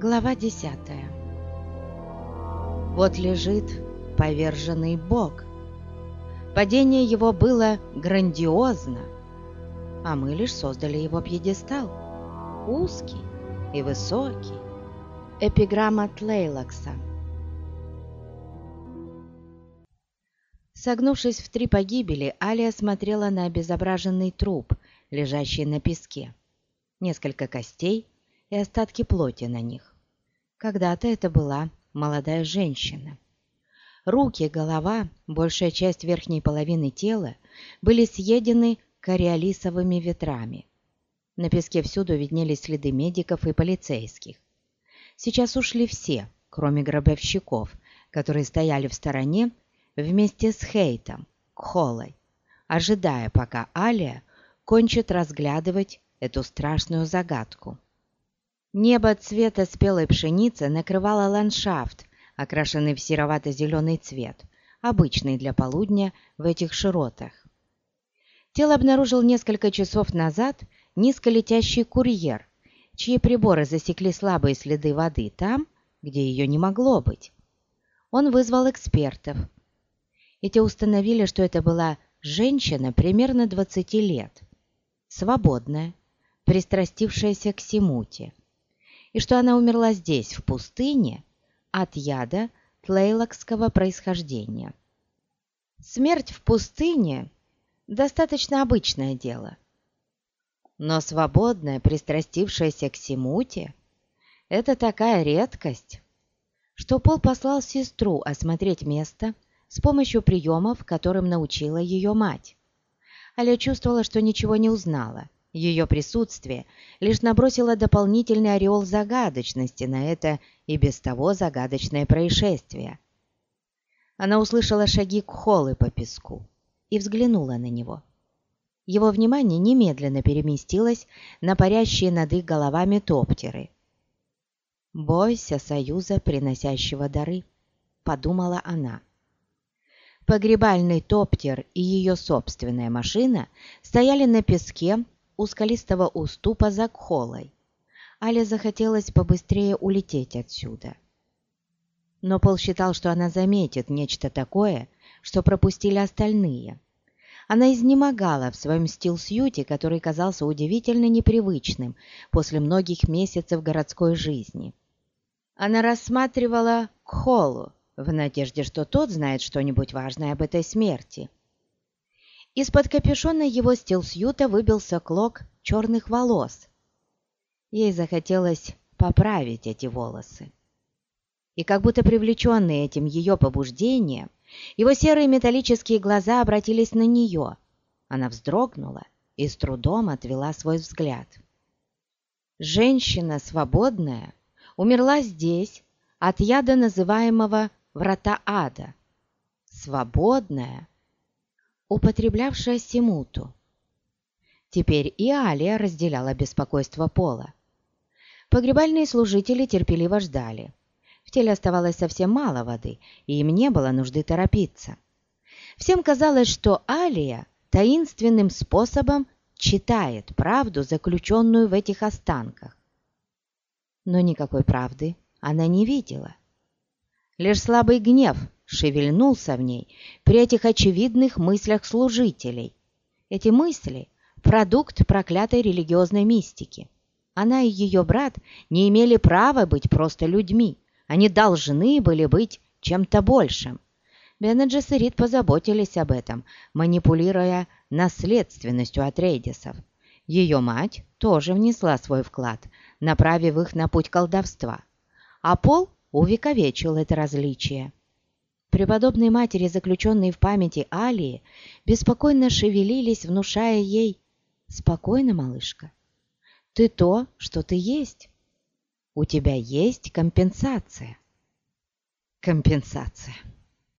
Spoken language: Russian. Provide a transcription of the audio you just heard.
Глава десятая. Вот лежит поверженный бог. Падение его было грандиозно, а мы лишь создали его пьедестал. Узкий и высокий. Эпиграмма Тлейлакса. Согнувшись в три погибели, Алия смотрела на обезображенный труп, лежащий на песке. Несколько костей и остатки плоти на них. Когда-то это была молодая женщина. Руки, голова, большая часть верхней половины тела были съедены кориолисовыми ветрами. На песке всюду виднелись следы медиков и полицейских. Сейчас ушли все, кроме гробовщиков, которые стояли в стороне вместе с Хейтом, Кхолой, ожидая, пока Алия кончит разглядывать эту страшную загадку. Небо цвета спелой пшеницы накрывало ландшафт, окрашенный в серовато-зеленый цвет, обычный для полудня в этих широтах. Тело обнаружил несколько часов назад низколетящий курьер, чьи приборы засекли слабые следы воды там, где ее не могло быть. Он вызвал экспертов. И те установили, что это была женщина примерно 20 лет, свободная, пристрастившаяся к симуте и что она умерла здесь, в пустыне, от яда тлейлокского происхождения. Смерть в пустыне – достаточно обычное дело. Но свободная, пристрастившаяся к Симуте – это такая редкость, что Пол послал сестру осмотреть место с помощью приемов, которым научила ее мать. Аля чувствовала, что ничего не узнала – ее присутствие лишь набросило дополнительный ореол загадочности на это и без того загадочное происшествие. Она услышала шаги Кхолы по песку и взглянула на него. Его внимание немедленно переместилось на парящие над их головами топтеры. «Бойся союза, приносящего дары», — подумала она. Погребальный топтер и ее собственная машина стояли на песке у скалистого уступа за Кхолой. Але захотелось побыстрее улететь отсюда. Но Пол считал, что она заметит нечто такое, что пропустили остальные. Она изнемогала в своем стилсьюте, который казался удивительно непривычным после многих месяцев городской жизни. Она рассматривала Кхолу в надежде, что тот знает что-нибудь важное об этой смерти. Из-под капюшона его стилсьюта выбился клок черных волос. Ей захотелось поправить эти волосы. И как будто привлеченные этим ее побуждением, его серые металлические глаза обратились на нее. Она вздрогнула и с трудом отвела свой взгляд. Женщина свободная умерла здесь от яда, называемого «врата ада». Свободная употреблявшая симуту. Теперь и Алия разделяла беспокойство Пола. Погребальные служители терпеливо ждали. В теле оставалось совсем мало воды, и им не было нужды торопиться. Всем казалось, что Алия таинственным способом читает правду, заключенную в этих останках. Но никакой правды она не видела. Лишь слабый гнев шевельнулся в ней при этих очевидных мыслях служителей. Эти мысли – продукт проклятой религиозной мистики. Она и ее брат не имели права быть просто людьми. Они должны были быть чем-то большим. Бен и Джессерит позаботились об этом, манипулируя наследственностью от Рейдисов. Ее мать тоже внесла свой вклад, направив их на путь колдовства. А Пол увековечил это различие. Преподобные матери, заключенные в памяти Алии, беспокойно шевелились, внушая ей «Спокойно, малышка, ты то, что ты есть. У тебя есть компенсация». Компенсация.